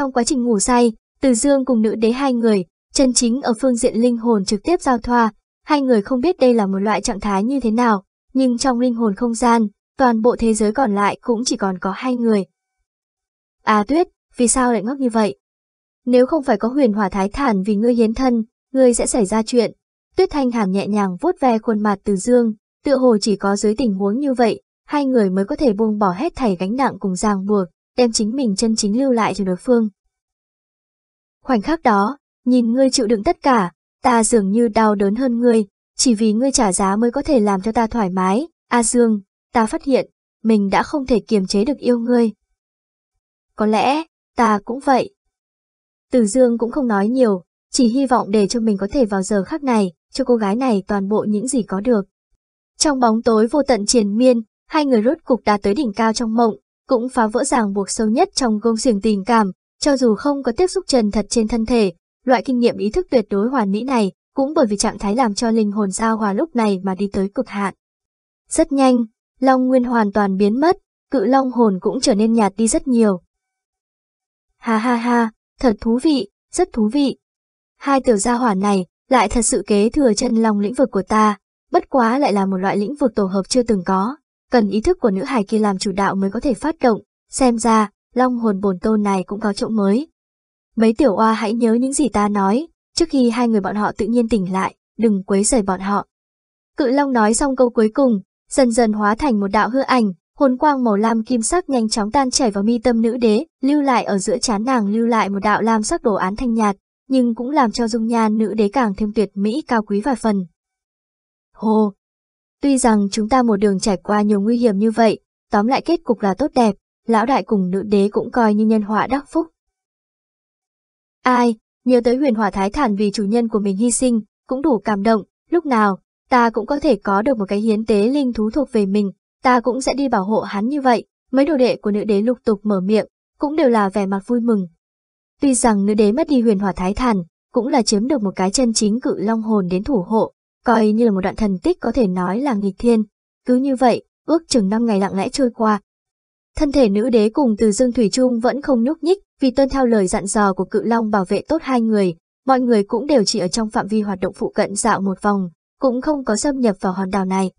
trong quá trình ngủ say, Từ Dương cùng nữ đế hai người, chân chính ở phương diện linh hồn trực tiếp giao thoa, hai người không biết đây là một loại trạng thái như thế nào, nhưng trong linh hồn không gian, toàn bộ thế giới còn lại cũng chỉ còn có hai người. À Tuyết, vì sao lại ngốc như vậy? Nếu không phải có huyền hỏa thái thản vì ngươi hiến thân, ngươi sẽ xảy ra chuyện. Tuyết Thanh Hàn nhẹ nhàng vuốt ve khuôn mặt từ dương, tựa hồ chỉ có dưới tình huống như vậy, hai người mới có thể buông bỏ hết thảy gánh nặng cùng ràng buộc, đem chính mình chân chính lưu lại cho đối phương. Khoảnh khắc đó, nhìn ngươi chịu đựng tất cả, ta dường như đau đớn hơn ngươi, chỉ vì ngươi trả giá mới có thể làm cho ta thoải mái, A Dương, ta phát hiện, mình đã không thể kiềm chế được yêu ngươi. Có lẽ, ta cũng vậy. Từ Dương cũng không nói nhiều, chỉ hy vọng để cho mình có thể vào giờ khắc này, cho cô gái này toàn bộ những gì có được. Trong bóng tối vô tận triền miên, hai người rốt cục đã tới đỉnh cao trong mộng, cũng phá vỡ ràng buộc sâu nhất trong gông xiềng tình cảm, cho dù không có tiếp xúc trần thật trên thân thể, loại kinh nghiệm ý thức tuyệt đối hoàn mỹ này, cũng bởi vì trạng thái làm cho linh hồn giao hòa lúc này mà đi tới cực hạn. Rất nhanh, Long Nguyên hoàn toàn biến mất, cự long hồn cũng trở nên nhạt đi rất nhiều. Ha ha ha, thật thú vị, rất thú vị. Hai tiểu gia hỏa này lại thật sự kế thừa chân long lĩnh vực của ta, bất quá lại là một loại lĩnh vực tổ hợp chưa từng có, cần ý thức của nữ hài kia làm chủ đạo mới có thể phát động, xem ra, long hồn bồn tôn này cũng có chỗ mới. Mấy tiểu oa hãy nhớ những gì ta nói, trước khi hai người bọn họ tự nhiên tỉnh lại, đừng quấy rầy bọn họ. Cự long nói xong câu cuối cùng, dần dần hóa thành một đạo hư ảnh, hồn quang màu lam kim sắc nhanh chóng tan chảy vào mi tâm nữ đế, lưu lại ở giữa chán nàng lưu lại một đạo lam sắc đồ án thanh nhạt, nhưng cũng làm cho dung nhan nữ đế càng thêm tuyệt mỹ cao quý vài phần. Hồ! Tuy rằng chúng ta một đường trải qua nhiều nguy hiểm như vậy, tóm lại kết cục là tốt đẹp, lão đại cùng nữ đế cũng coi như nhân họa đắc phúc. Ai, nhớ tới huyền hỏa thái thản vì chủ nhân của mình hy sinh, cũng đủ cảm động, lúc nào, ta cũng có thể có được một cái hiến tế linh thú thuộc về mình, ta cũng sẽ đi bảo hộ hắn như vậy. Mấy đồ đệ của nữ đế lục tục mở miệng, cũng đều là vẻ mặt vui mừng. Tuy rằng nữ đế mất đi huyền hỏa thái thản, cũng là chiếm được một cái chân chính cự long hồn đến thủ hộ, coi như là một đoạn thần tích có thể nói là nghịch thiên. Cứ như vậy, ước chừng năm ngày lặng lẽ trôi qua. Thân thể nữ đế cùng từ dương thủy trung vẫn không nhúc nhích, vì tuân theo lời dặn dò của cự long bảo vệ tốt hai người, mọi người cũng đều chỉ ở trong phạm vi hoạt động phụ cận dạo một vòng, cũng không có xâm nhập vào hòn đảo này.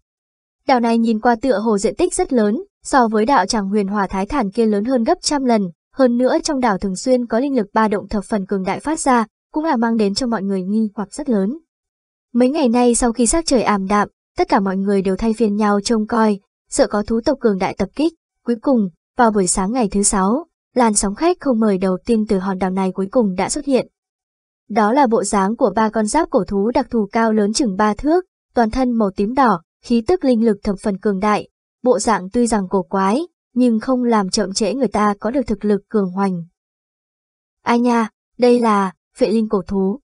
Đảo này nhìn qua tựa hồ diện tích rất lớn, so với đạo tràng huyền hòa thái thản kia lớn hơn gấp trăm lần, hơn nữa trong đảo thường xuyên có linh lực ba động thập phần cường đại phát ra, cũng là mang đến cho mọi người nghi hoặc rất lớn. Mấy ngày nay sau khi sắc trời ảm đạm, tất cả mọi người đều thay phiên nhau trông coi, sợ có thú tộc cường đại tập kích. Cuối cùng, vào buổi sáng ngày thứ sáu, làn sóng khách không mời đầu tiên từ hòn đảo này cuối cùng đã xuất hiện. Đó là bộ dáng của ba con giáp cổ thú đặc thù cao lớn chừng ba thước, toàn thân màu tím đỏ, khí tức linh lực thập phần cường đại. Bộ dạng tuy rằng cổ quái, nhưng không làm chậm trễ người ta có được thực lực cường hoành. Ai nha, đây là vệ linh cổ thú.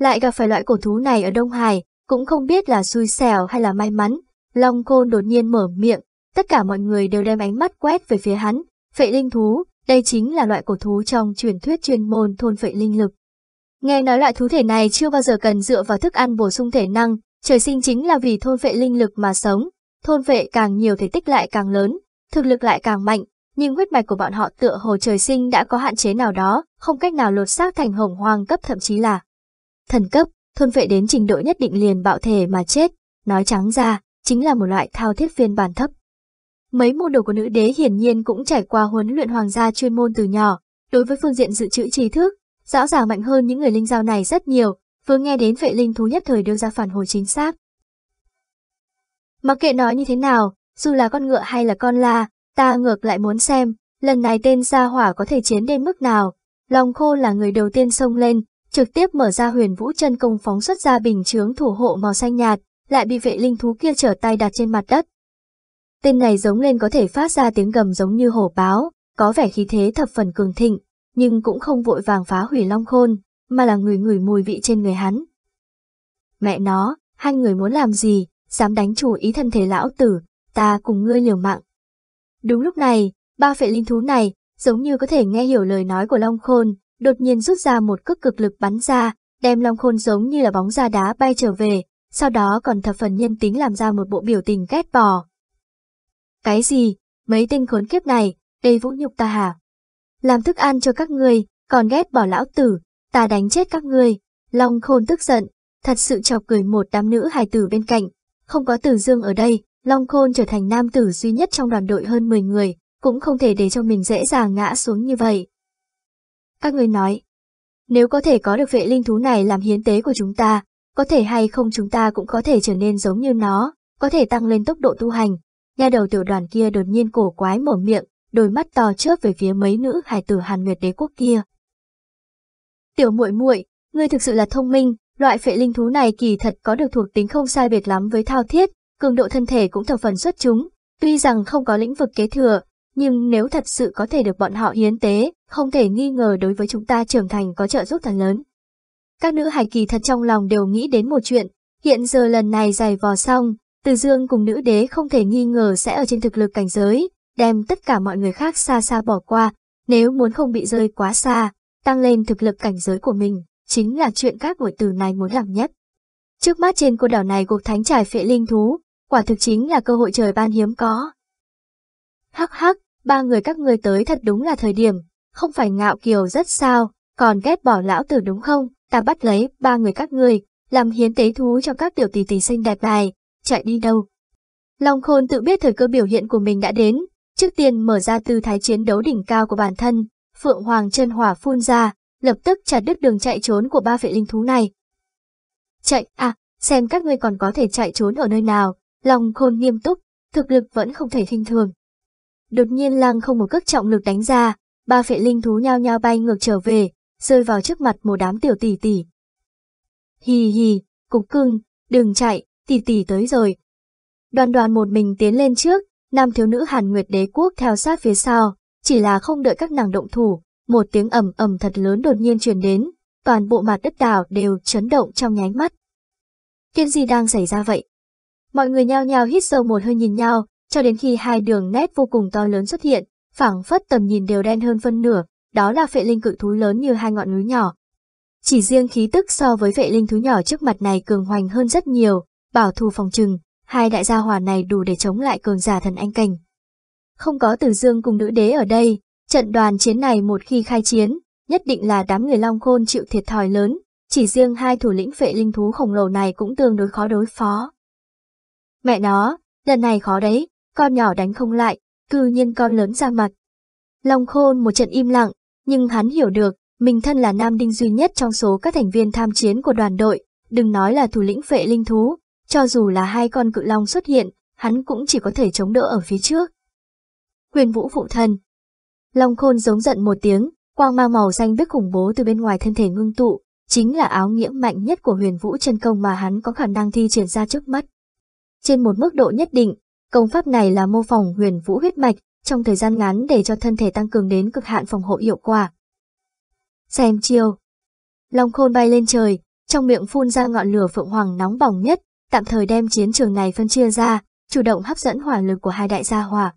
Lại gặp phải loại cổ thú này ở Đông Hải, cũng không biết là xui xẻo hay là may mắn. Long Côn đột nhiên mở miệng, tất cả mọi người đều đem ánh mắt quét về phía hắn. Phệ linh thú, đây chính là loại cổ thú trong truyền thuyết chuyên môn thôn phệ linh lực. Nghe nói loại thú thể này chưa bao giờ cần dựa vào thức ăn bổ sung thể năng, trời sinh chính là vì thôn phệ linh lực mà sống. Thôn phệ càng nhiều thể tích lại càng lớn, thực lực lại càng mạnh, nhưng huyết mạch của bọn họ tựa hồ trời sinh đã có hạn chế nào đó, không cách nào lột xác thành hồng hoang cấp thậm chí là thần cấp, thôn vệ đến trình độ nhất định liền bạo thể mà chết, nói trắng ra, chính là một loại thao thiết phiên bản thấp. Mấy môn đồ của nữ đế hiển nhiên cũng trải qua huấn luyện hoàng gia chuyên môn từ nhỏ, đối với phương diện dự trữ trí thức, rõ ràng mạnh hơn những người linh giao này rất nhiều, vừa nghe đến vệ linh thú nhất thời đưa ra phản hồi chính xác. Mặc kệ nói như thế nào, dù là con ngựa hay là con la, ta ngược lại muốn xem, lần này tên gia hỏa có thể chiến đến mức nào. Lòng khô là người đầu tiên xông lên, trực tiếp mở ra huyền vũ chân công phóng xuất ra bình chướng thủ hộ màu xanh nhạt, lại bị vệ linh thú kia trở tay đặt trên mặt đất. Tên này giống lên có thể phát ra tiếng gầm giống như hổ báo, có vẻ khí thế thập phần cường thịnh, nhưng cũng không vội vàng phá hủy long khôn, mà là người người mùi vị trên người hắn. Mẹ nó, hai người muốn làm gì, dám đánh chủ ý thân thể lão tử, ta cùng ngươi liều mạng. Đúng lúc này, ba phệ linh thú này, giống như có thể nghe hiểu lời nói của Long Khôn, đột nhiên rút ra một cước cực lực bắn ra, đem Long Khôn giống như là bóng ra đá bay trở về, sau đó còn thập phần nhân tính làm ra một bộ biểu tình ghét bỏ. Cái gì, mấy tên khốn kiếp này, đây vũ nhục ta hả? Làm thức ăn cho các ngươi, còn ghét bỏ lão tử, ta đánh chết các ngươi. Long khôn tức giận, thật sự chọc cười một đám nữ hài tử bên cạnh. Không có Từ Dương ở đây, Long khôn trở thành nam tử duy nhất trong đoàn đội hơn 10 người, cũng không thể để cho mình dễ dàng ngã xuống như vậy. Các người nói, nếu có thể có được vệ linh thú này làm hiến tế của chúng ta, có thể hay không chúng ta cũng có thể trở nên giống như nó, có thể tăng lên tốc độ tu hành. Nhà đầu tiểu đoàn kia đột nhiên cổ quái mở miệng, đôi mắt to chớp về phía mấy nữ hải tử Hàn Nguyệt đế quốc kia. Tiểu muội muội, ngươi thực sự là thông minh, loại phệ linh thú này kỳ thật có được thuộc tính không sai biệt lắm với thao thiết, cường độ thân thể cũng thập phần xuất chúng, tuy rằng không có lĩnh vực kế thừa, nhưng nếu thật sự có thể được bọn họ hiến tế, không thể nghi ngờ đối với chúng ta trưởng thành có trợ giúp thật lớn. Các nữ hài kỳ thật trong lòng đều nghĩ đến một chuyện, hiện giờ lần này giày vò xong, từ dương cùng nữ đế không thể nghi ngờ sẽ ở trên thực lực cảnh giới, đem tất cả mọi người khác xa xa bỏ qua, nếu muốn không bị rơi quá xa, tăng lên thực lực cảnh giới của mình, chính là chuyện các buổi tử này muốn làm nhất. Trước mắt trên cô đảo này cuộc thánh trải phệ linh thú, quả thực chính là cơ hội trời ban hiếm có. Hắc hắc, ba người các người tới thật đúng là thời điểm, không phải ngạo kiều rất sao, còn ghét bỏ lão tử đúng không, ta bắt lấy ba người các người, làm hiến tế thú cho các tiểu tỷ tỷ xinh đẹp này, chạy đi đâu. Long khôn tự biết thời cơ biểu hiện của mình đã đến, trước tiên mở ra tư thái chiến đấu đỉnh cao của bản thân, Phượng Hoàng chân hỏa phun ra, lập tức chặt đứt đường chạy trốn của ba vệ linh thú này. Chạy, à, xem các ngươi còn có thể chạy trốn ở nơi nào, Long khôn nghiêm túc, thực lực vẫn không thể khinh thường. Đột nhiên lăng không một cước trọng lực đánh ra, ba phệ linh thú nhao nhao bay ngược trở về, rơi vào trước mặt một đám tiểu tỷ tỷ. Hì hì, cục cưng, đừng chạy, tỷ tỷ tới rồi. Đoàn đoàn một mình tiến lên trước, nam thiếu nữ Hàn Nguyệt đế quốc theo sát phía sau, chỉ là không đợi các nàng động thủ, một tiếng ầm ầm thật lớn đột nhiên truyền đến, toàn bộ mặt đất đảo đều chấn động trong nháy mắt. Chuyện gì đang xảy ra vậy? Mọi người nhao nhao hít sâu một hơi nhìn nhau, cho đến khi hai đường nét vô cùng to lớn xuất hiện, phảng phất tầm nhìn đều đen hơn phân nửa, đó là phệ linh cự thú lớn như hai ngọn núi nhỏ. Chỉ riêng khí tức so với phệ linh thú nhỏ trước mặt này cường hoành hơn rất nhiều, bảo thù phòng trừng, hai đại gia hỏa này đủ để chống lại cường giả thần anh cảnh. Không có tử dương cùng nữ đế ở đây, trận đoàn chiến này một khi khai chiến, nhất định là đám người long khôn chịu thiệt thòi lớn, chỉ riêng hai thủ lĩnh phệ linh thú khổng lồ này cũng tương đối khó đối phó. Mẹ nó, lần này khó đấy, con nhỏ đánh không lại, cư nhiên con lớn ra mặt. Long khôn một trận im lặng, nhưng hắn hiểu được, mình thân là nam đinh duy nhất trong số các thành viên tham chiến của đoàn đội, đừng nói là thủ lĩnh phệ linh thú, cho dù là hai con cự long xuất hiện, hắn cũng chỉ có thể chống đỡ ở phía trước. Huyền vũ phụ thân Long khôn giống giận một tiếng, quang mang màu xanh biết khủng bố từ bên ngoài thân thể ngưng tụ, chính là áo nghĩa mạnh nhất của huyền vũ chân công mà hắn có khả năng thi triển ra trước mắt. Trên một mức độ nhất định, công pháp này là mô phỏng huyền vũ huyết mạch, trong thời gian ngắn để cho thân thể tăng cường đến cực hạn phòng hộ hiệu quả. Xem chiêu. Long khôn bay lên trời, trong miệng phun ra ngọn lửa phượng hoàng nóng bỏng nhất, tạm thời đem chiến trường này phân chia ra, chủ động hấp dẫn hỏa lực của hai đại gia hỏa.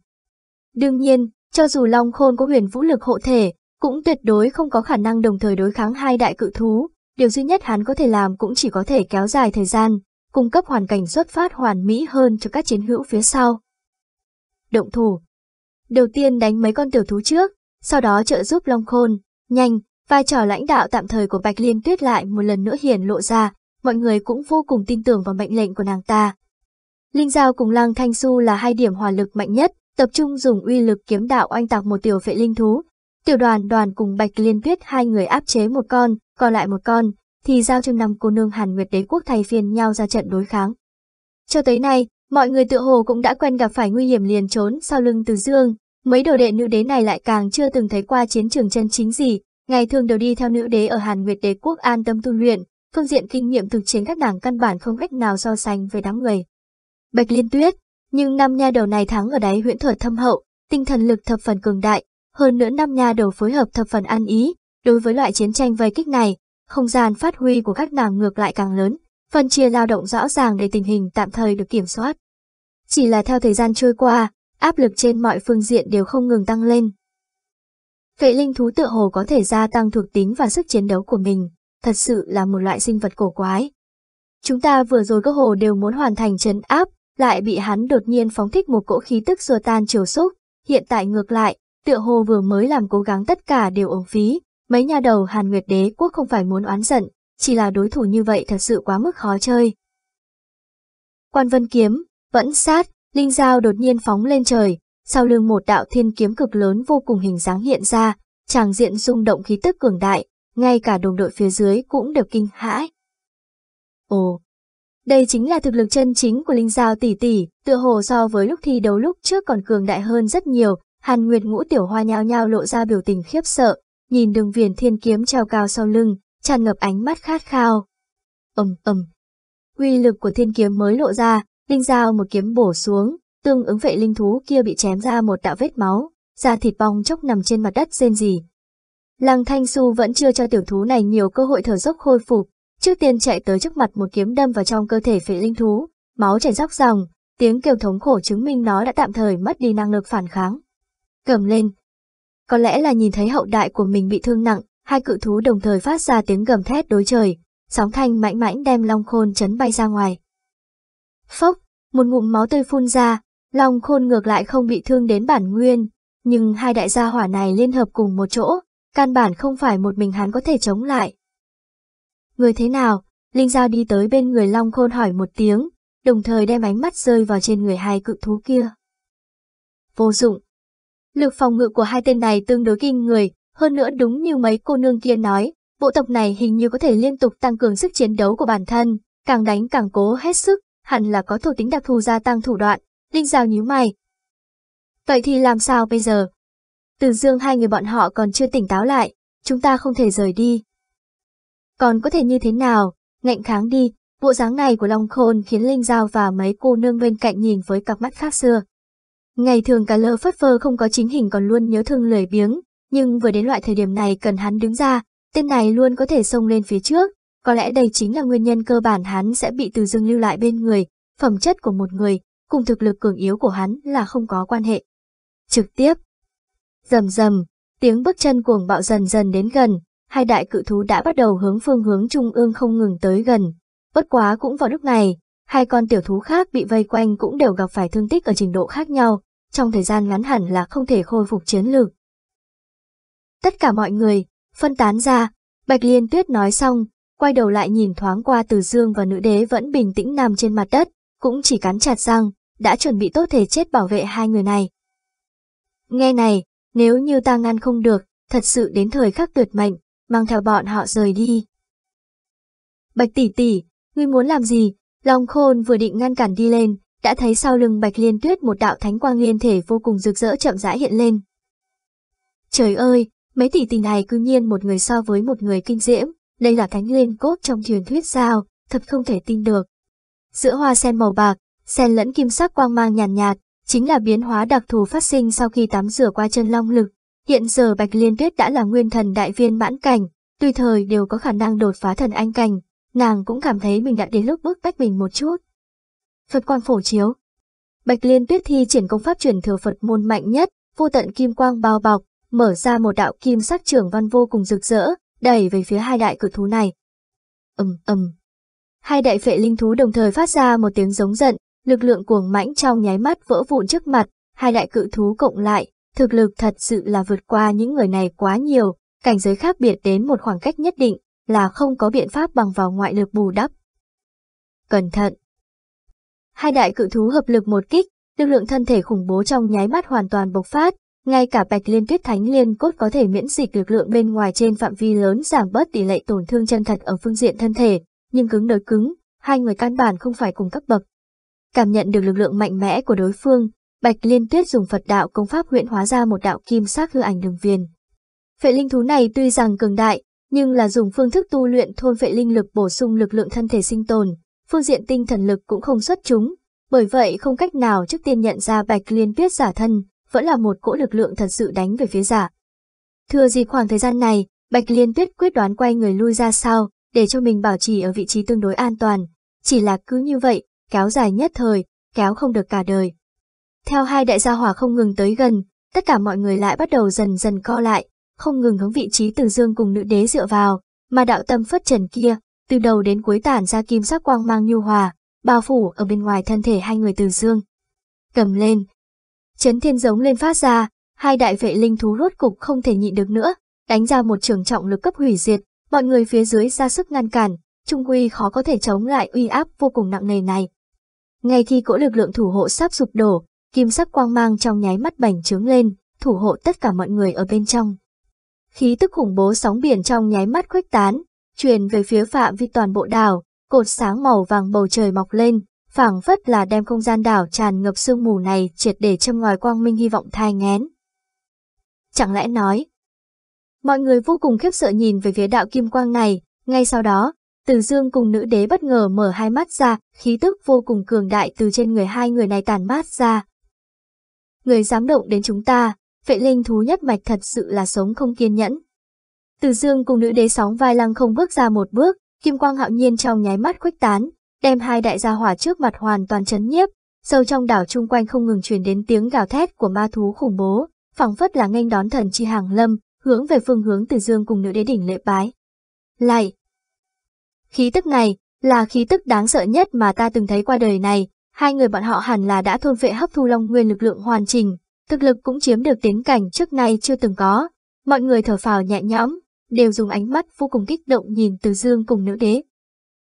Đương nhiên, cho dù Long Khôn có huyền vũ lực hộ thể, cũng tuyệt đối không có khả năng đồng thời đối kháng hai đại cự thú, điều duy nhất hắn có thể làm cũng chỉ có thể kéo dài thời gian, cung cấp hoàn cảnh xuất phát hoàn mỹ hơn cho các chiến hữu phía sau. Động thủ Đầu tiên đánh mấy con tiểu thú trước, sau đó trợ giúp Long Khôn, nhanh, vai trò lãnh đạo tạm thời của Bạch Liên Tuyết lại một lần nữa hiển lộ ra, mọi người cũng vô cùng tin tưởng vào mệnh lệnh của nàng ta. Linh Giao cùng Lăng Thanh Su là hai điểm hỏa lực mạnh nhất, tập trung dùng uy lực kiếm đạo oanh tạc một tiểu phệ linh thú. Tiểu đoàn đoàn cùng Bạch Liên Tuyết hai người áp chế một con, còn lại một con, thì giao cho năm cô nương Hàn Nguyệt đế quốc thay phiên nhau ra trận đối kháng. Cho tới nay, mọi người tự hồ cũng đã quen gặp phải nguy hiểm liền trốn sau lưng từ dương, mấy đồ đệ nữ đế này lại càng chưa từng thấy qua chiến trường chân chính gì, ngày thường đều đi theo nữ đế ở Hàn Nguyệt đế quốc an tâm tu luyện, phương diện kinh nghiệm thực chiến các nàng căn bản không cách nào so sánh với đám người. Bạch Liên Tuyết, nhưng năm nha đầu này thắng ở đáy huyễn thuật thâm hậu, tinh thần lực thập phần cường đại, hơn nữa năm nha đầu phối hợp thập phần ăn ý, đối với loại chiến tranh vây kích này, không gian phát huy của các nàng ngược lại càng lớn, phân chia lao động rõ ràng để tình hình tạm thời được kiểm soát. Chỉ là theo thời gian trôi qua, áp lực trên mọi phương diện đều không ngừng tăng lên. Vệ linh thú tựa hồ có thể gia tăng thuộc tính và sức chiến đấu của mình, thật sự là một loại sinh vật cổ quái. Chúng ta vừa rồi cơ hồ đều muốn hoàn thành chấn áp, lại bị hắn đột nhiên phóng thích một cỗ khí tức xua tan chiều xúc, hiện tại ngược lại, tựa hồ vừa mới làm cố gắng tất cả đều ổn phí, Mấy nhà đầu Hàn Nguyệt đế quốc không phải muốn oán giận, chỉ là đối thủ như vậy thật sự quá mức khó chơi. Quan vân kiếm, vẫn sát, linh dao đột nhiên phóng lên trời, sau lưng một đạo thiên kiếm cực lớn vô cùng hình dáng hiện ra, tràng diện rung động khí tức cường đại, ngay cả đồng đội phía dưới cũng đều kinh hãi. Ồ, đây chính là thực lực chân chính của Linh Giao tỷ tỷ, tựa hồ so với lúc thi đấu lúc trước còn cường đại hơn rất nhiều, Hàn Nguyệt ngũ tiểu hoa nhao nhao lộ ra biểu tình khiếp sợ, nhìn đường viền thiên kiếm treo cao sau lưng, tràn ngập ánh mắt khát khao. ầm ầm, uy lực của thiên kiếm mới lộ ra, Linh dao một kiếm bổ xuống, tương ứng vệ linh thú kia bị chém ra một đạo vết máu, da thịt bong chốc nằm trên mặt đất rên rỉ. Lăng Thanh Xu vẫn chưa cho tiểu thú này nhiều cơ hội thở dốc khôi phục, trước tiên chạy tới trước mặt một kiếm đâm vào trong cơ thể phệ linh thú, máu chảy róc ròng, tiếng kêu thống khổ chứng minh nó đã tạm thời mất đi năng lực phản kháng. Cầm lên. Có lẽ là nhìn thấy hậu đại của mình bị thương nặng, hai cự thú đồng thời phát ra tiếng gầm thét đối trời, sóng thanh mãnh mãnh đem Long Khôn chấn bay ra ngoài. Phốc, một ngụm máu tươi phun ra, Long Khôn ngược lại không bị thương đến bản nguyên, nhưng hai đại gia hỏa này liên hợp cùng một chỗ, căn bản không phải một mình hắn có thể chống lại. Người thế nào? Linh Giao đi tới bên người Long Khôn hỏi một tiếng, đồng thời đem ánh mắt rơi vào trên người hai cự thú kia. Vô dụng. Lực phòng ngự của hai tên này tương đối kinh người, hơn nữa đúng như mấy cô nương kia nói, bộ tộc này hình như có thể liên tục tăng cường sức chiến đấu của bản thân, càng đánh càng cố hết sức, hẳn là có thuộc tính đặc thù gia tăng thủ đoạn, Linh Giao nhíu mày. Vậy thì làm sao bây giờ? Từ dương hai người bọn họ còn chưa tỉnh táo lại, chúng ta không thể rời đi. Còn có thể như thế nào, ngạnh kháng đi, bộ dáng này của Long Khôn khiến Linh Giao và mấy cô nương bên cạnh nhìn với cặp mắt khác xưa. Ngày thường cả lơ phất phơ không có chính hình còn luôn nhớ thương lười biếng, nhưng vừa đến loại thời điểm này cần hắn đứng ra, tên này luôn có thể xông lên phía trước, có lẽ đây chính là nguyên nhân cơ bản hắn sẽ bị từ dương lưu lại bên người, phẩm chất của một người, cùng thực lực cường yếu của hắn là không có quan hệ. Trực tiếp. Rầm rầm, tiếng bước chân cuồng bạo dần dần đến gần, hai đại cự thú đã bắt đầu hướng phương hướng trung ương không ngừng tới gần. Bất quá cũng vào lúc này, hai con tiểu thú khác bị vây quanh cũng đều gặp phải thương tích ở trình độ khác nhau, trong thời gian ngắn hẳn là không thể khôi phục chiến lược. Tất cả mọi người, phân tán ra, Bạch Liên Tuyết nói xong, quay đầu lại nhìn thoáng qua Từ Dương và nữ đế vẫn bình tĩnh nằm trên mặt đất, cũng chỉ cắn chặt răng, đã chuẩn bị tốt thể chết bảo vệ hai người này. Nghe này, nếu như ta ngăn không được, thật sự đến thời khắc tuyệt mệnh, mang theo bọn họ rời đi. Bạch tỷ tỷ, ngươi muốn làm gì? Long khôn vừa định ngăn cản đi lên, đã thấy sau lưng bạch liên tuyết một đạo thánh quang liên thể vô cùng rực rỡ chậm rãi hiện lên. Trời ơi, mấy tỷ tỷ này cư nhiên một người so với một người kinh diễm, đây là thánh liên cốt trong truyền thuyết sao, thật không thể tin được. Giữa hoa sen màu bạc, sen lẫn kim sắc quang mang nhàn nhạt, nhạt, chính là biến hóa đặc thù phát sinh sau khi tắm rửa qua chân long lực. Hiện giờ Bạch Liên Tuyết đã là nguyên thần đại viên mãn cảnh, tùy thời đều có khả năng đột phá thần anh cảnh, nàng cũng cảm thấy mình đã đến lúc bước bách mình một chút. Phật quang phổ chiếu Bạch Liên Tuyết thi triển công pháp truyền thừa Phật môn mạnh nhất, vô tận kim quang bao bọc, mở ra một đạo kim sắc trường văn vô cùng rực rỡ, đẩy về phía hai đại cử thú này. ầm um, ầm. Hai đại phệ linh thú đồng thời phát ra một tiếng giống giận, lực lượng cuồng mãnh trong nháy mắt vỡ vụn trước mặt, hai đại cự thú cộng lại, thực lực thật sự là vượt qua những người này quá nhiều, cảnh giới khác biệt đến một khoảng cách nhất định, là không có biện pháp bằng vào ngoại lực bù đắp. Cẩn thận! Hai đại cự thú hợp lực một kích, lực lượng thân thể khủng bố trong nháy mắt hoàn toàn bộc phát, ngay cả bạch liên tuyết thánh liên cốt có thể miễn dịch lực lượng bên ngoài trên phạm vi lớn giảm bớt tỷ lệ tổn thương chân thật ở phương diện thân thể, nhưng cứng đối cứng, hai người căn bản không phải cùng cấp bậc. Cảm nhận được lực lượng mạnh mẽ của đối phương, Bạch Liên Tuyết dùng Phật đạo công pháp huyện hóa ra một đạo kim sắc hư ảnh đường viền. Phệ linh thú này tuy rằng cường đại, nhưng là dùng phương thức tu luyện thôn vệ linh lực bổ sung lực lượng thân thể sinh tồn, phương diện tinh thần lực cũng không xuất chúng, bởi vậy không cách nào trước tiên nhận ra Bạch Liên Tuyết giả thân, vẫn là một cỗ lực lượng thật sự đánh về phía giả. Thừa dịp khoảng thời gian này, Bạch Liên Tuyết quyết đoán quay người lui ra sau, để cho mình bảo trì ở vị trí tương đối an toàn. Chỉ là cứ như vậy, kéo dài nhất thời, kéo không được cả đời. Theo hai đại gia hỏa không ngừng tới gần, tất cả mọi người lại bắt đầu dần dần co lại, không ngừng hướng vị trí từ dương cùng nữ đế dựa vào, mà đạo tâm phất trần kia, từ đầu đến cuối tản ra kim sắc quang mang nhu hòa, bao phủ ở bên ngoài thân thể hai người từ dương. Cầm lên. Chấn thiên giống lên phát ra, hai đại vệ linh thú rốt cục không thể nhịn được nữa, đánh ra một trường trọng lực cấp hủy diệt, mọi người phía dưới ra sức ngăn cản, trung quy khó có thể chống lại uy áp vô cùng nặng nề này. Ngay khi cỗ lực lượng thủ hộ sắp sụp đổ, kim sắc quang mang trong nháy mắt bành trướng lên, thủ hộ tất cả mọi người ở bên trong. Khí tức khủng bố sóng biển trong nháy mắt khuếch tán, truyền về phía phạm vi toàn bộ đảo, cột sáng màu vàng bầu trời mọc lên, phảng phất là đem không gian đảo tràn ngập sương mù này triệt để châm ngòi quang minh hy vọng thai ngén. Chẳng lẽ nói? Mọi người vô cùng khiếp sợ nhìn về phía đạo kim quang này, ngay sau đó, từ dương cùng nữ đế bất ngờ mở hai mắt ra, khí tức vô cùng cường đại từ trên người hai người này tàn mát ra. Người dám động đến chúng ta, vệ linh thú nhất mạch thật sự là sống không kiên nhẫn. Từ dương cùng nữ đế sóng vai lăng không bước ra một bước, kim quang hạo nhiên trong nháy mắt khuếch tán, đem hai đại gia hỏa trước mặt hoàn toàn chấn nhiếp, sâu trong đảo chung quanh không ngừng truyền đến tiếng gào thét của ma thú khủng bố, phảng phất là nghênh đón thần chi hàng lâm, hướng về phương hướng Từ Dương cùng nữ đế đỉnh lễ bái. Lại. Khí tức này là khí tức đáng sợ nhất mà ta từng thấy qua đời này, hai người bọn họ hẳn là đã thôn vệ hấp thu long nguyên lực lượng hoàn chỉnh, thực lực cũng chiếm được tiến cảnh trước nay chưa từng có. Mọi người thở phào nhẹ nhõm, đều dùng ánh mắt vô cùng kích động nhìn Từ Dương cùng nữ đế.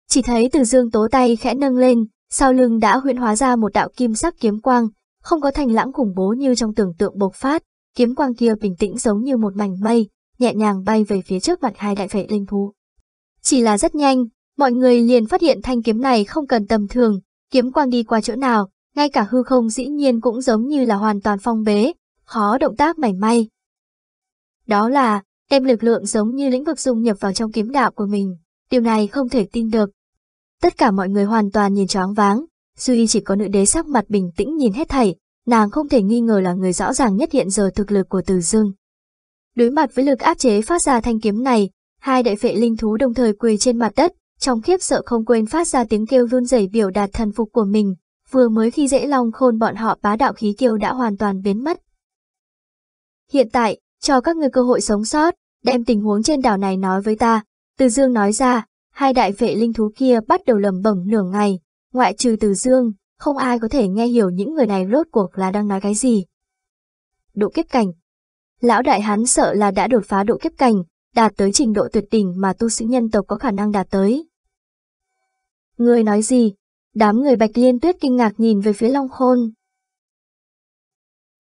Chỉ thấy Từ Dương tố tay khẽ nâng lên, sau lưng đã huyễn hóa ra một đạo kim sắc kiếm quang, không có thành lãng khủng bố như trong tưởng tượng bộc phát, kiếm quang kia bình tĩnh giống như một mảnh mây, nhẹ nhàng bay về phía trước mặt hai đại vệ linh thú. Chỉ là rất nhanh, mọi người liền phát hiện thanh kiếm này không cần tầm thường, kiếm quang đi qua chỗ nào, ngay cả hư không dĩ nhiên cũng giống như là hoàn toàn phong bế, khó động tác mảy may. Đó là, đem lực lượng giống như lĩnh vực dung nhập vào trong kiếm đạo của mình, điều này không thể tin được. Tất cả mọi người hoàn toàn nhìn choáng váng, duy chỉ có nữ đế sắc mặt bình tĩnh nhìn hết thảy, nàng không thể nghi ngờ là người rõ ràng nhất hiện giờ thực lực của Từ Dương. Đối mặt với lực áp chế phát ra thanh kiếm này, hai đại vệ linh thú đồng thời quỳ trên mặt đất, trong khiếp sợ không quên phát ra tiếng kêu run rẩy biểu đạt thần phục của mình, vừa mới khi dễ long khôn bọn họ bá đạo khí kiêu đã hoàn toàn biến mất. Hiện tại, cho các người cơ hội sống sót, đem tình huống trên đảo này nói với ta, Từ Dương nói ra, hai đại vệ linh thú kia bắt đầu lầm bẩm nửa ngày, ngoại trừ Từ Dương, không ai có thể nghe hiểu những người này rốt cuộc là đang nói cái gì. Độ kiếp cảnh Lão đại hắn sợ là đã đột phá độ kiếp cảnh, đạt tới trình độ tuyệt đỉnh mà tu sĩ nhân tộc có khả năng đạt tới. Người nói gì? Đám người Bạch Liên Tuyết kinh ngạc nhìn về phía Long Khôn.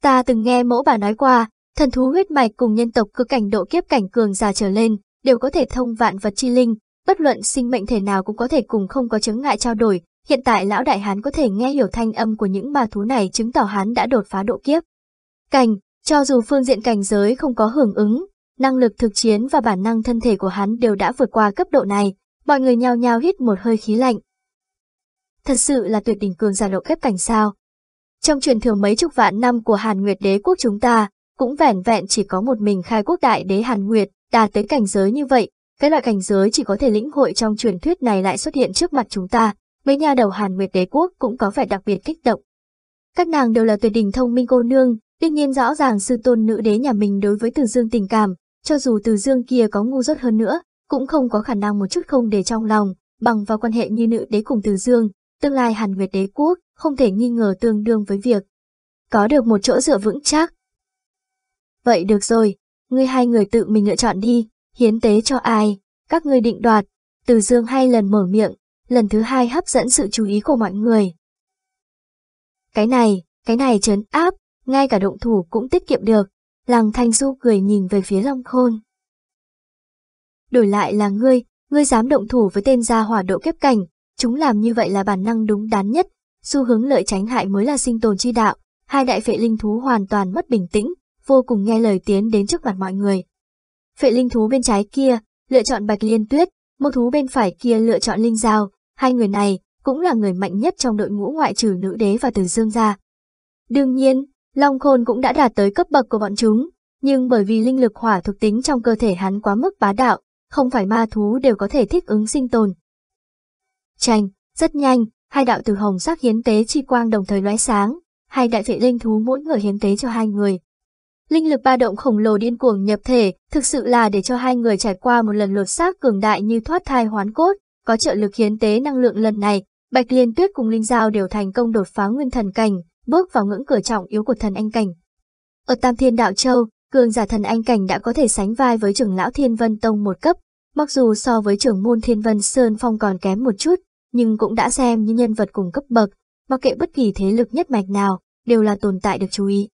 Ta từng nghe mẫu bà nói qua, thần thú huyết mạch cùng nhân tộc cực cảnh độ kiếp cảnh cường già trở lên, đều có thể thông vạn vật chi linh, bất luận sinh mệnh thể nào cũng có thể cùng không có chứng ngại trao đổi, hiện tại lão đại hán có thể nghe hiểu thanh âm của những ma thú này chứng tỏ hán đã đột phá độ kiếp. Cảnh, cho dù phương diện cảnh giới không có hưởng ứng, năng lực thực chiến và bản năng thân thể của hắn đều đã vượt qua cấp độ này, mọi người nhao nhao hít một hơi khí lạnh. Thật sự là tuyệt đỉnh cường giả độ kiếp cảnh sao? Trong truyền thừa mấy chục vạn năm của Hàn Nguyệt đế quốc chúng ta, cũng vẻn vẹn chỉ có một mình khai quốc đại đế Hàn Nguyệt, đạt tới cảnh giới như vậy, cái loại cảnh giới chỉ có thể lĩnh hội trong truyền thuyết này lại xuất hiện trước mặt chúng ta, mấy nhà đầu Hàn Nguyệt đế quốc cũng có vẻ đặc biệt kích động. Các nàng đều là tuyệt đỉnh thông minh cô nương, đương nhiên rõ ràng sư tôn nữ đế nhà mình đối với Từ Dương tình cảm, cho dù Từ Dương kia có ngu dốt hơn nữa, cũng không có khả năng một chút không để trong lòng, bằng vào quan hệ như nữ đế cùng Từ Dương, tương lai Hàn Nguyệt đế quốc không thể nghi ngờ tương đương với việc có được một chỗ dựa vững chắc. Vậy được rồi, ngươi hai người tự mình lựa chọn đi, hiến tế cho ai, các ngươi định đoạt. Từ Dương hai lần mở miệng, lần thứ hai hấp dẫn sự chú ý của mọi người. Cái này, cái này trấn áp, ngay cả động thủ cũng tiết kiệm được. Lăng Thanh Du cười nhìn về phía Long Khôn. Đổi lại là ngươi, ngươi dám động thủ với tên gia hỏa độ kiếp cảnh, chúng làm như vậy là bản năng đúng đắn nhất, xu hướng lợi tránh hại mới là sinh tồn chi đạo. Hai đại phệ linh thú hoàn toàn mất bình tĩnh, vô cùng nghe lời tiến đến trước mặt mọi người. Phệ linh thú bên trái kia, lựa chọn bạch liên tuyết, một thú bên phải kia lựa chọn linh giao, hai người này cũng là người mạnh nhất trong đội ngũ ngoại trừ nữ đế và từ dương gia. Đương nhiên, Long Khôn cũng đã đạt tới cấp bậc của bọn chúng, nhưng bởi vì linh lực hỏa thuộc tính trong cơ thể hắn quá mức bá đạo, không phải ma thú đều có thể thích ứng sinh tồn. Tranh, rất nhanh, hai đạo từ hồng sắc hiến tế chi quang đồng thời lóe sáng, hai đại vệ linh thú mỗi người hiến tế cho hai người. Linh lực ba động khổng lồ điên cuồng nhập thể, thực sự là để cho hai người trải qua một lần lột xác cường đại như thoát thai hoán cốt, có trợ lực hiến tế năng lượng lần này, Bạch Liên Tuyết cùng Linh Giao đều thành công đột phá nguyên thần cảnh, bước vào ngưỡng cửa trọng yếu của thần anh cảnh. Ở Tam Thiên Đạo Châu, cường giả thần anh cảnh đã có thể sánh vai với trưởng lão Thiên Vân Tông một cấp, mặc dù so với trưởng môn Thiên Vân Sơn Phong còn kém một chút, nhưng cũng đã xem như nhân vật cùng cấp bậc, mặc kệ bất kỳ thế lực nhất mạch nào, đều là tồn tại được chú ý.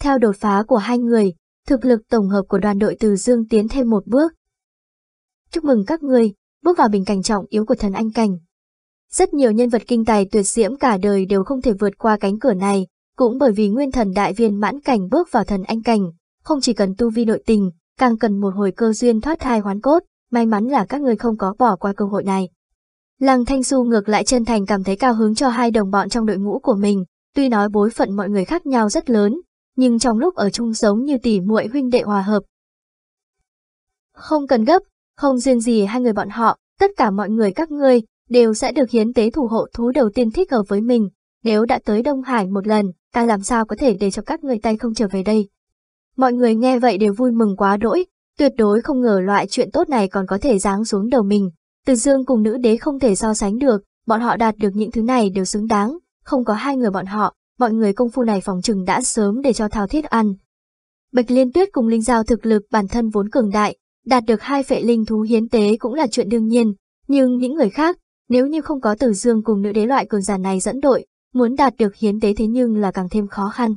Theo đột phá của hai người, thực lực tổng hợp của đoàn đội Từ Dương tiến thêm một bước. Chúc mừng các người, bước vào bình cảnh trọng yếu của thần anh cảnh. Rất nhiều nhân vật kinh tài tuyệt diễm cả đời đều không thể vượt qua cánh cửa này, cũng bởi vì nguyên thần đại viên mãn cảnh bước vào thần anh cảnh, không chỉ cần tu vi nội tình, càng cần một hồi cơ duyên thoát thai hoán cốt, may mắn là các người không có bỏ qua cơ hội này. Lăng Thanh Du ngược lại chân thành cảm thấy cao hứng cho hai đồng bọn trong đội ngũ của mình, tuy nói bối phận mọi người khác nhau rất lớn, nhưng trong lúc ở chung giống như tỷ muội huynh đệ hòa hợp. Không cần gấp, không riêng gì hai người bọn họ, tất cả mọi người các ngươi đều sẽ được hiến tế thủ hộ thú đầu tiên thích hợp với mình. Nếu đã tới Đông Hải một lần, ta làm sao có thể để cho các người tay không trở về đây. Mọi người nghe vậy đều vui mừng quá đỗi, tuyệt đối không ngờ loại chuyện tốt này còn có thể giáng xuống đầu mình. Từ dương cùng nữ đế không thể so sánh được, bọn họ đạt được những thứ này đều xứng đáng, không có hai người bọn họ, mọi người công phu này phòng trừng đã sớm để cho thao thiết ăn. Bạch Liên Tuyết cùng Linh Giao thực lực bản thân vốn cường đại, đạt được hai phệ linh thú hiến tế cũng là chuyện đương nhiên, nhưng những người khác, nếu như không có Tử Dương cùng nữ đế loại cường giả này dẫn đội, muốn đạt được hiến tế thế nhưng là càng thêm khó khăn.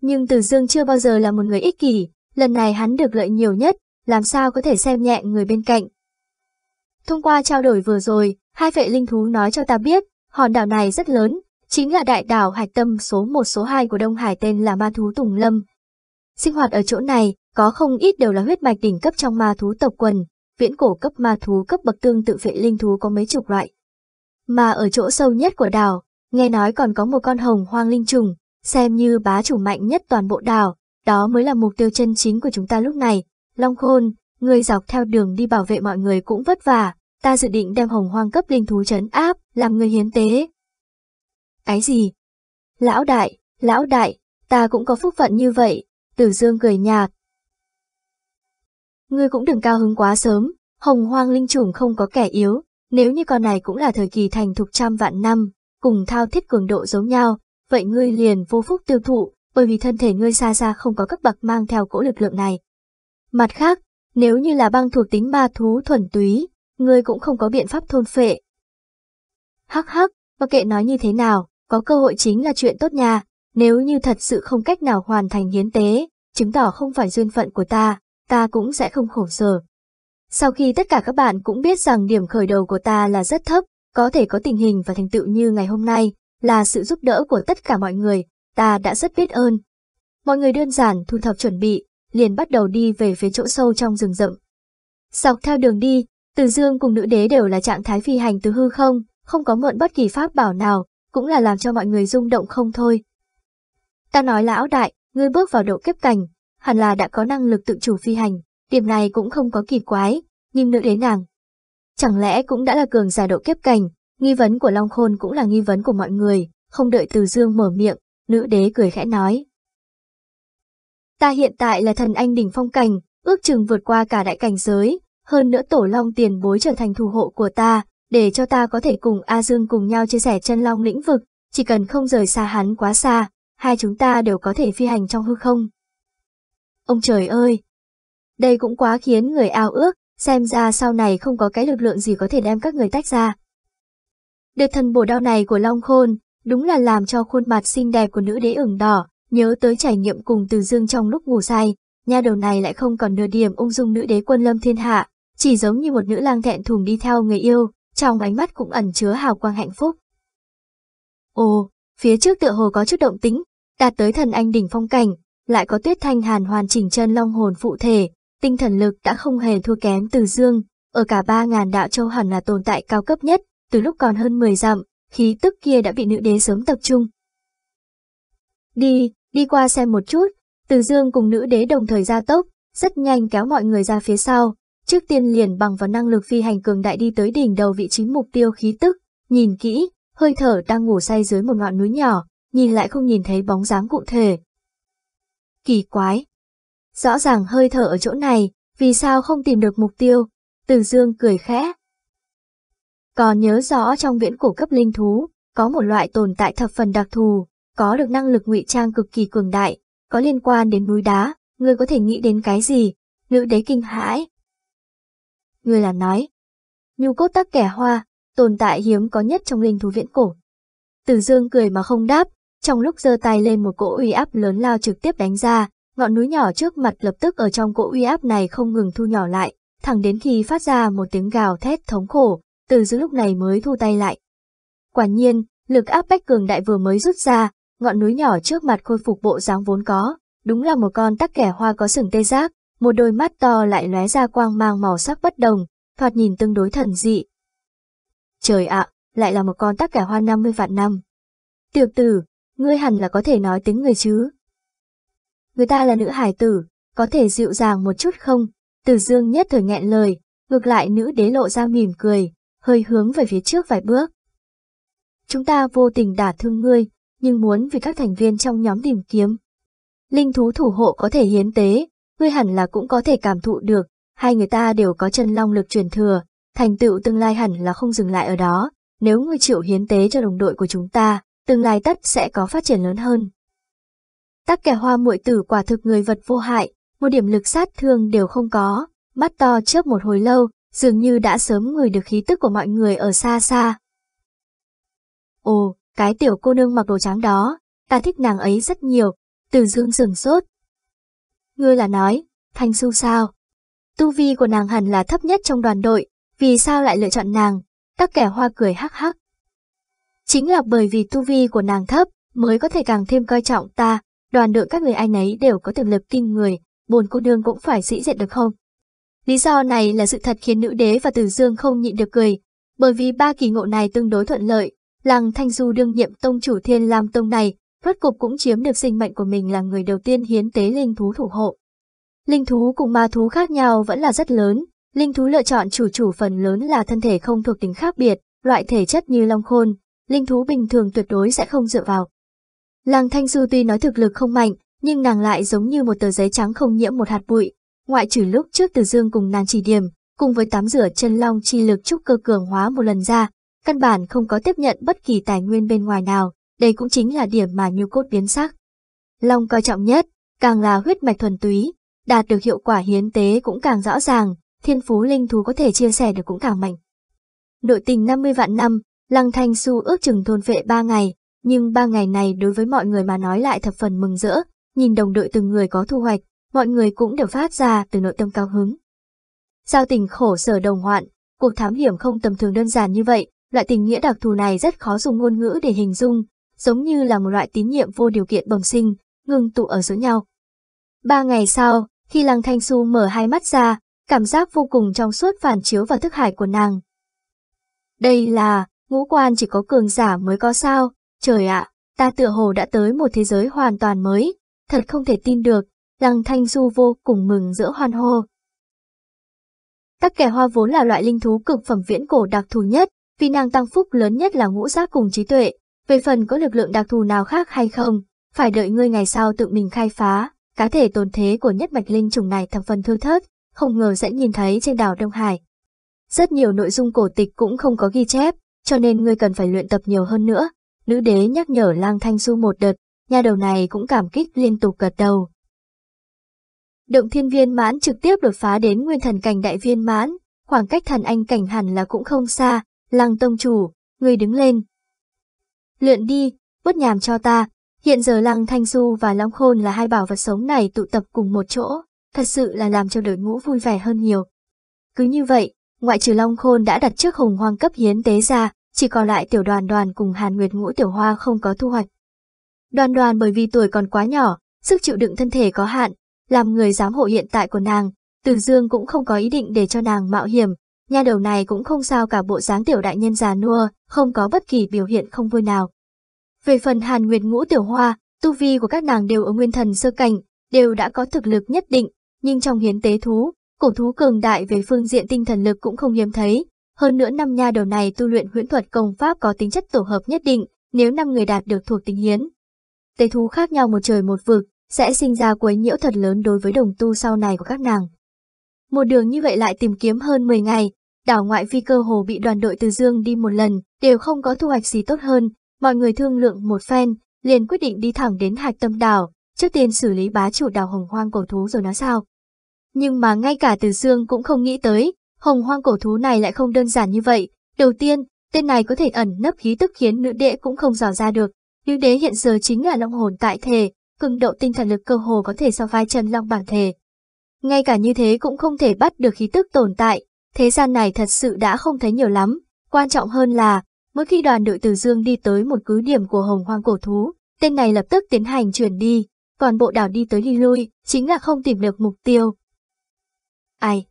Nhưng Tử Dương chưa bao giờ là một người ích kỷ, lần này hắn được lợi nhiều nhất, làm sao có thể xem nhẹ người bên cạnh. Thông qua trao đổi vừa rồi, hai vệ linh thú nói cho ta biết, hòn đảo này rất lớn, chính là đại đảo hạch tâm số 1 số 2 của Đông Hải tên là ma thú Tùng Lâm. Sinh hoạt ở chỗ này, có không ít đều là huyết mạch đỉnh cấp trong ma thú tộc quần, viễn cổ cấp ma thú cấp bậc tương tự vệ linh thú có mấy chục loại. Mà ở chỗ sâu nhất của đảo, nghe nói còn có một con hồng hoang linh trùng, xem như bá chủ mạnh nhất toàn bộ đảo, đó mới là mục tiêu chân chính của chúng ta lúc này. Long Khôn, người dọc theo đường đi bảo vệ mọi người cũng vất vả, ta dự định đem hồng hoang cấp linh thú trấn áp, làm người hiến tế. Cái gì? Lão đại, lão đại, ta cũng có phúc phận như vậy, Tử Dương cười nhạt. Ngươi cũng đừng cao hứng quá sớm, hồng hoang linh trùng không có kẻ yếu, nếu như con này cũng là thời kỳ thành thục trăm vạn năm, cùng thao thiết cường độ giống nhau, vậy ngươi liền vô phúc tiêu thụ, bởi vì thân thể ngươi xa xa không có cấp bậc mang theo cỗ lực lượng này. Mặt khác, nếu như là băng thuộc tính ma thú thuần túy, ngươi cũng không có biện pháp thôn phệ. Hắc hắc, mặc kệ nói như thế nào, có cơ hội chính là chuyện tốt nha, nếu như thật sự không cách nào hoàn thành hiến tế, chứng tỏ không phải duyên phận của ta, ta cũng sẽ không khổ sở. Sau khi tất cả các bạn cũng biết rằng điểm khởi đầu của ta là rất thấp, có thể có tình hình và thành tựu như ngày hôm nay, là sự giúp đỡ của tất cả mọi người, ta đã rất biết ơn. Mọi người đơn giản thu thập chuẩn bị, liền bắt đầu đi về phía chỗ sâu trong rừng rậm. Dọc theo đường đi, Từ Dương cùng nữ đế đều là trạng thái phi hành từ hư không, không có mượn bất kỳ pháp bảo nào, cũng là làm cho mọi người rung động không thôi. Ta nói lão đại, ngươi bước vào độ kiếp cảnh, hẳn là đã có năng lực tự chủ phi hành, điểm này cũng không có kỳ quái, nhưng nữ đế nàng. Chẳng lẽ cũng đã là cường giả độ kiếp cảnh, nghi vấn của Long Khôn cũng là nghi vấn của mọi người, không đợi Từ Dương mở miệng, nữ đế cười khẽ nói. Ta hiện tại là thần anh đỉnh phong cảnh, ước chừng vượt qua cả đại cảnh giới, hơn nữa tổ long tiền bối trở thành thủ hộ của ta, để cho ta có thể cùng A Dương cùng nhau chia sẻ chân long lĩnh vực, chỉ cần không rời xa hắn quá xa, hai chúng ta đều có thể phi hành trong hư không. Ông trời ơi! Đây cũng quá khiến người ao ước, xem ra sau này không có cái lực lượng gì có thể đem các người tách ra. Được thần bổ đao này của Long Khôn, đúng là làm cho khuôn mặt xinh đẹp của nữ đế ửng đỏ, nhớ tới trải nghiệm cùng Từ Dương trong lúc ngủ say, nha đầu này lại không còn nửa điểm ung dung nữ đế quân lâm thiên hạ, chỉ giống như một nữ lang thẹn thùng đi theo người yêu, trong ánh mắt cũng ẩn chứa hào quang hạnh phúc. Ồ, phía trước tựa hồ có chút động tính, đạt tới thần anh đỉnh phong cảnh, lại có tuyết thanh hàn hoàn chỉnh chân long hồn phụ thể, tinh thần lực đã không hề thua kém từ dương, ở cả ba ngàn đạo châu hẳn là tồn tại cao cấp nhất, từ lúc còn hơn 10 dặm, khí tức kia đã bị nữ đế sớm tập trung. Đi, đi qua xem một chút, từ dương cùng nữ đế đồng thời ra tốc, rất nhanh kéo mọi người ra phía sau, trước tiên liền bằng vào năng lực phi hành cường đại đi tới đỉnh đầu vị trí mục tiêu khí tức, nhìn kỹ, hơi thở đang ngủ say dưới một ngọn núi nhỏ, nhìn lại không nhìn thấy bóng dáng cụ thể. Kỳ quái! Rõ ràng hơi thở ở chỗ này, vì sao không tìm được mục tiêu? Từ dương cười khẽ. Còn nhớ rõ trong viễn cổ cấp linh thú, có một loại tồn tại thập phần đặc thù, có được năng lực ngụy trang cực kỳ cường đại, có liên quan đến núi đá, Ngươi có thể nghĩ đến cái gì? Nữ đế kinh hãi. Ngươi là nói. Nhu cốt tắc kẻ hoa, tồn tại hiếm có nhất trong linh thú viễn cổ. Tử Dương cười mà không đáp, trong lúc giơ tay lên một cỗ uy áp lớn lao trực tiếp đánh ra, ngọn núi nhỏ trước mặt lập tức ở trong cỗ uy áp này không ngừng thu nhỏ lại, thẳng đến khi phát ra một tiếng gào thét thống khổ, Từ Dương lúc này mới thu tay lại. Quả nhiên, lực áp bách cường đại vừa mới rút ra, ngọn núi nhỏ trước mặt khôi phục bộ dáng vốn có, đúng là một con tắc kẻ hoa có sừng tê giác, một đôi mắt to lại lóe ra quang mang màu sắc bất đồng, thoạt nhìn tương đối thần dị. Trời ạ, lại là một con tắc kẻ hoa 50 vạn năm. Tiểu tử, ngươi hẳn là có thể nói tiếng người chứ. Người ta là nữ hải tử, có thể dịu dàng một chút không? Từ dương nhất thời nghẹn lời, ngược lại nữ đế lộ ra mỉm cười, hơi hướng về phía trước vài bước. Chúng ta vô tình đả thương ngươi, nhưng muốn vì các thành viên trong nhóm tìm kiếm. Linh thú thủ hộ có thể hiến tế, ngươi hẳn là cũng có thể cảm thụ được, hai người ta đều có chân long lực truyền thừa, thành tựu tương lai hẳn là không dừng lại ở đó, nếu ngươi chịu hiến tế cho đồng đội của chúng ta, tương lai tất sẽ có phát triển lớn hơn. Tắc kẻ hoa muội tử quả thực người vật vô hại, một điểm lực sát thương đều không có, mắt to chớp một hồi lâu, dường như đã sớm ngửi được khí tức của mọi người ở xa xa. Ồ, cái tiểu cô nương mặc đồ trắng đó, ta thích nàng ấy rất nhiều, từ dương sừng sốt. Ngươi là nói, Thanh Su sao? Tu vi của nàng hẳn là thấp nhất trong đoàn đội, vì sao lại lựa chọn nàng? các kẻ hoa cười hắc hắc. Chính là bởi vì tu vi của nàng thấp, mới có thể càng thêm coi trọng ta, đoàn đội các người anh ấy đều có tiềm lực kinh người, bồn cô nương cũng phải sĩ diện được không? Lý do này là sự thật khiến nữ đế và Từ Dương không nhịn được cười, bởi vì ba kỳ ngộ này tương đối thuận lợi, làng Thanh Du đương nhiệm tông chủ Thiên Lam Tông này, rốt cục cũng chiếm được sinh mệnh của mình là người đầu tiên hiến tế linh thú thủ hộ. Linh thú cùng ma thú khác nhau vẫn là rất lớn, linh thú lựa chọn chủ chủ phần lớn là thân thể không thuộc tính khác biệt, loại thể chất như long khôn, linh thú bình thường tuyệt đối sẽ không dựa vào. Làng Thanh Du tuy nói thực lực không mạnh, nhưng nàng lại giống như một tờ giấy trắng không nhiễm một hạt bụi, ngoại trừ lúc trước Từ Dương cùng nàng chỉ điểm, cùng với tám rửa chân long chi lực trúc cơ cường hóa một lần ra, căn bản không có tiếp nhận bất kỳ tài nguyên bên ngoài nào, đây cũng chính là điểm mà nhu cốt biến sắc. Long coi trọng nhất, càng là huyết mạch thuần túy, đạt được hiệu quả hiến tế cũng càng rõ ràng, thiên phú linh thú có thể chia sẻ được cũng càng mạnh. Nội tình 50 vạn năm, Lăng Thanh Su ước chừng thôn vệ 3 ngày, nhưng 3 ngày này đối với mọi người mà nói lại thập phần mừng rỡ, nhìn đồng đội từng người có thu hoạch, mọi người cũng đều phát ra từ nội tâm cao hứng. Giao tình khổ sở đồng hoạn, cuộc thám hiểm không tầm thường đơn giản như vậy, loại tình nghĩa đặc thù này rất khó dùng ngôn ngữ để hình dung, giống như là một loại tín nhiệm vô điều kiện bẩm sinh, ngừng tụ ở giữa nhau. Ba ngày sau, khi Lăng Thanh Xu mở hai mắt ra, cảm giác vô cùng trong suốt phản chiếu vào thức hải của nàng. Đây là, ngũ quan chỉ có cường giả mới có sao, trời ạ, ta tựa hồ đã tới một thế giới hoàn toàn mới, thật không thể tin được, Lăng Thanh Du vô cùng mừng giữa hoan hô. Tắc kẻ hoa vốn là loại linh thú cực phẩm viễn cổ đặc thù nhất, vì nàng tăng phúc lớn nhất là ngũ giác cùng trí tuệ, về phần có lực lượng đặc thù nào khác hay không, phải đợi ngươi ngày sau tự mình khai phá, cá thể tồn thế của nhất mạch linh trùng này thập phần thưa thớt, không ngờ sẽ nhìn thấy trên đảo Đông Hải. Rất nhiều nội dung cổ tịch cũng không có ghi chép, cho nên ngươi cần phải luyện tập nhiều hơn nữa. Nữ đế nhắc nhở lang thanh su một đợt, nhà đầu này cũng cảm kích liên tục gật đầu. Động thiên viên mãn trực tiếp đột phá đến nguyên thần cảnh đại viên mãn, khoảng cách thần anh cảnh hẳn là cũng không xa, lăng tông chủ, người đứng lên. Lượn đi, bớt nhàm cho ta, hiện giờ lăng thanh su và long khôn là hai bảo vật sống này tụ tập cùng một chỗ, thật sự là làm cho đội ngũ vui vẻ hơn nhiều. Cứ như vậy, ngoại trừ long khôn đã đặt trước hùng hoang cấp hiến tế ra, chỉ còn lại tiểu đoàn đoàn cùng hàn nguyệt ngũ tiểu hoa không có thu hoạch. Đoàn đoàn bởi vì tuổi còn quá nhỏ, sức chịu đựng thân thể có hạn, làm người giám hộ hiện tại của nàng, Từ Dương cũng không có ý định để cho nàng mạo hiểm, nha đầu này cũng không sao cả bộ dáng tiểu đại nhân già nua, không có bất kỳ biểu hiện không vui nào. Về phần Hàn Nguyệt Ngũ Tiểu Hoa, tu vi của các nàng đều ở nguyên thần sơ cảnh, đều đã có thực lực nhất định, nhưng trong hiến tế thú, cổ thú cường đại về phương diện tinh thần lực cũng không hiếm thấy. Hơn nữa năm nha đầu này tu luyện huyễn thuật công pháp có tính chất tổ hợp nhất định, nếu năm người đạt được thuộc tính hiến. Tế thú khác nhau một trời một vực, sẽ sinh ra quấy nhiễu thật lớn đối với đồng tu sau này của các nàng. Một đường như vậy lại tìm kiếm hơn 10 ngày, đảo ngoại vi cơ hồ bị đoàn đội từ dương đi một lần, đều không có thu hoạch gì tốt hơn, mọi người thương lượng một phen, liền quyết định đi thẳng đến hạch tâm đảo, trước tiên xử lý bá chủ đào hồng hoang cổ thú rồi nói sao. Nhưng mà ngay cả Từ Dương cũng không nghĩ tới, hồng hoang cổ thú này lại không đơn giản như vậy. Đầu tiên, tên này có thể ẩn nấp khí tức khiến nữ đệ cũng không dò ra được. Nữ đế hiện giờ chính là long hồn tại thể, cường độ tinh thần lực cơ hồ có thể so vai chân long bản thể. Ngay cả như thế cũng không thể bắt được khí tức tồn tại, thế gian này thật sự đã không thấy nhiều lắm. Quan trọng hơn là, mỗi khi đoàn đội Từ Dương đi tới một cứ điểm của hồng hoang cổ thú, tên này lập tức tiến hành chuyển đi, còn bộ đảo đi tới đi lui, chính là không tìm được mục tiêu. Ai?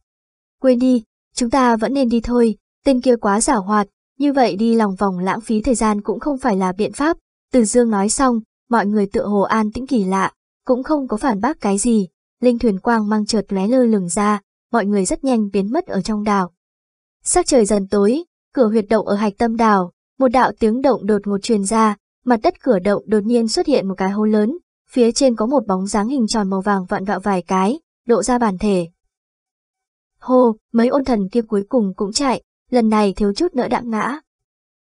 Quên đi, chúng ta vẫn nên đi thôi, tên kia quá giả hoạt, như vậy đi lòng vòng lãng phí thời gian cũng không phải là biện pháp. Từ Dương nói xong, mọi người tựa hồ an tĩnh kỳ lạ, cũng không có phản bác cái gì. Linh thuyền quang mang chợt lóe lơ lửng ra, mọi người rất nhanh biến mất ở trong đảo. Sắc trời dần tối, cửa huyệt động ở hạch tâm đảo, một đạo tiếng động đột ngột truyền ra, mặt đất cửa động đột nhiên xuất hiện một cái hố lớn, phía trên có một bóng dáng hình tròn màu vàng vặn vẹo vài cái, độ ra bản thể. Hô, mấy ôn thần kia cuối cùng cũng chạy, lần này thiếu chút nữa đã ngã.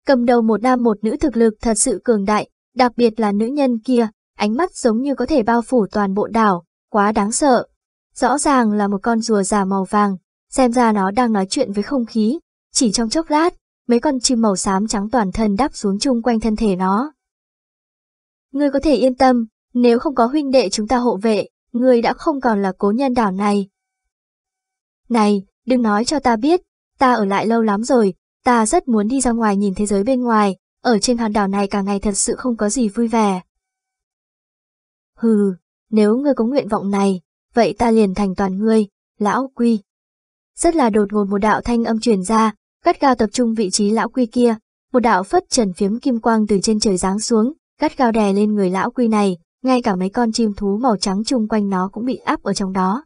Cầm đầu một nam một nữ thực lực thật sự cường đại, đặc biệt là nữ nhân kia, ánh mắt giống như có thể bao phủ toàn bộ đảo, quá đáng sợ. Rõ ràng là một con rùa già màu vàng, xem ra nó đang nói chuyện với không khí, chỉ trong chốc lát, mấy con chim màu xám trắng toàn thân đáp xuống chung quanh thân thể nó. Ngươi có thể yên tâm, nếu không có huynh đệ chúng ta hộ vệ, ngươi đã không còn là cố nhân đảo này. Này, đừng nói cho ta biết, ta ở lại lâu lắm rồi, ta rất muốn đi ra ngoài nhìn thế giới bên ngoài, ở trên hòn đảo này cả ngày thật sự không có gì vui vẻ. Hừ, nếu ngươi có nguyện vọng này, vậy ta liền thành toàn ngươi, lão quy. Rất là đột ngột một đạo thanh âm truyền ra, gắt gao tập trung vị trí lão quy kia, một đạo phất trần phiếm kim quang từ trên trời giáng xuống, gắt gao đè lên người lão quy này, ngay cả mấy con chim thú màu trắng chung quanh nó cũng bị áp ở trong đó.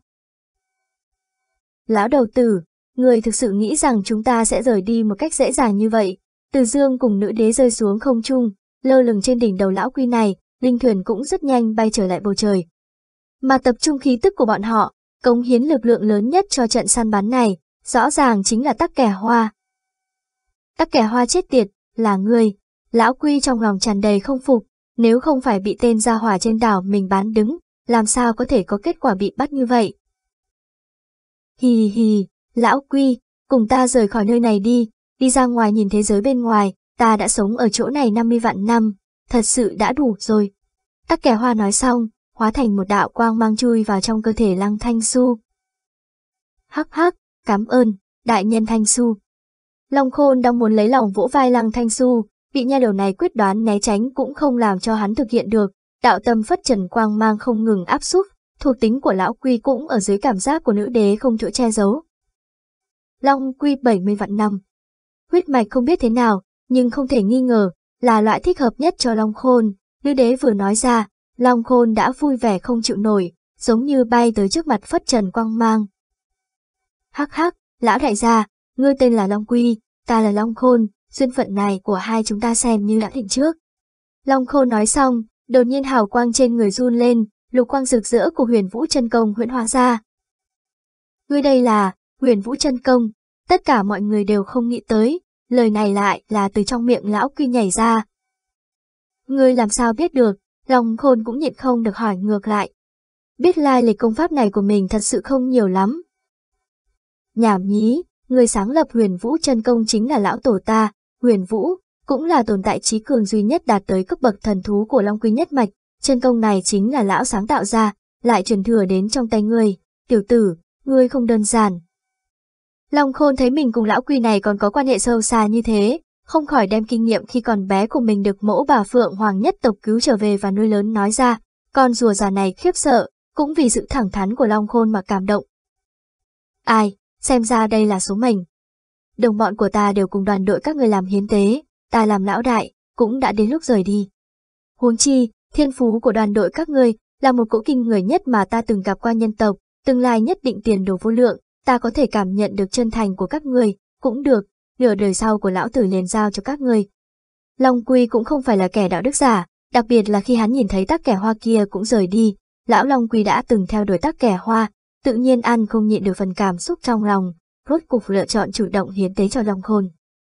Lão đầu tử, người thực sự nghĩ rằng chúng ta sẽ rời đi một cách dễ dàng như vậy. Từ dương cùng nữ đế rơi xuống không trung, lơ lửng trên đỉnh đầu lão quy này, linh thuyền cũng rất nhanh bay trở lại bầu trời. Mà tập trung khí tức của bọn họ, cống hiến lực lượng lớn nhất cho trận săn bắn này, rõ ràng chính là tắc kẻ hoa. Tắc kẻ hoa chết tiệt, là người. Lão quy trong lòng tràn đầy không phục, nếu không phải bị tên gia hỏa trên đảo mình bán đứng, làm sao có thể có kết quả bị bắt như vậy. Hì hì, lão quy, cùng ta rời khỏi nơi này đi, đi ra ngoài nhìn thế giới bên ngoài, ta đã sống ở chỗ này 50 vạn năm, thật sự đã đủ rồi. Tắc kẻ hoa nói xong, hóa thành một đạo quang mang chui vào trong cơ thể lăng thanh su. Hắc hắc, cảm ơn, đại nhân thanh su. Long khôn đang muốn lấy lòng vỗ vai lăng thanh su, bị nha đầu này quyết đoán né tránh cũng không làm cho hắn thực hiện được, đạo tâm phất trần quang mang không ngừng áp xúc, thuộc tính của lão quy cũng ở dưới cảm giác của nữ đế không chỗ che giấu. Long quy 70 vạn năm. Huyết mạch không biết thế nào, nhưng không thể nghi ngờ, là loại thích hợp nhất cho Long Khôn. Nữ đế vừa nói ra, Long Khôn đã vui vẻ không chịu nổi, giống như bay tới trước mặt phất trần quang mang. Hắc hắc, lão đại gia, ngươi tên là Long Quy, ta là Long Khôn, duyên phận này của hai chúng ta xem như đã định trước. Long Khôn nói xong, đột nhiên hào quang trên người run lên, lục quang rực rỡ của huyền vũ chân công huyễn hóa ra. Ngươi đây là, huyền vũ chân công, tất cả mọi người đều không nghĩ tới, lời này lại là từ trong miệng lão quy nhảy ra. Ngươi làm sao biết được, lòng khôn cũng nhịn không được hỏi ngược lại. Biết lai lịch công pháp này của mình thật sự không nhiều lắm. Nhảm nhí, người sáng lập huyền vũ chân công chính là lão tổ ta, huyền vũ, cũng là tồn tại trí cường duy nhất đạt tới cấp bậc thần thú của Long Quy nhất mạch, chân công này chính là lão sáng tạo ra, lại truyền thừa đến trong tay ngươi, tiểu tử, ngươi không đơn giản. Long Khôn thấy mình cùng lão quy này còn có quan hệ sâu xa như thế, không khỏi đem kinh nghiệm khi còn bé của mình được mẫu bà Phượng Hoàng nhất tộc cứu trở về và nuôi lớn nói ra, con rùa già này khiếp sợ, cũng vì sự thẳng thắn của Long Khôn mà cảm động. Ai, xem ra đây là số mình Đồng bọn của ta đều cùng đoàn đội các người làm hiến tế, ta làm lão đại, cũng đã đến lúc rời đi. Huống chi, thiên phú của đoàn đội các ngươi là một cỗ kinh người nhất mà ta từng gặp qua nhân tộc, tương lai nhất định tiền đồ vô lượng, ta có thể cảm nhận được chân thành của các người cũng được, nửa đời sau của lão tử liền giao cho các ngươi. Long Quy cũng không phải là kẻ đạo đức giả, đặc biệt là khi hắn nhìn thấy tắc kẻ hoa kia cũng rời đi, lão Long Quy đã từng theo đuổi tắc kẻ hoa, tự nhiên ăn không nhịn được phần cảm xúc trong lòng, rốt cục lựa chọn chủ động hiến tế cho Long Khôn.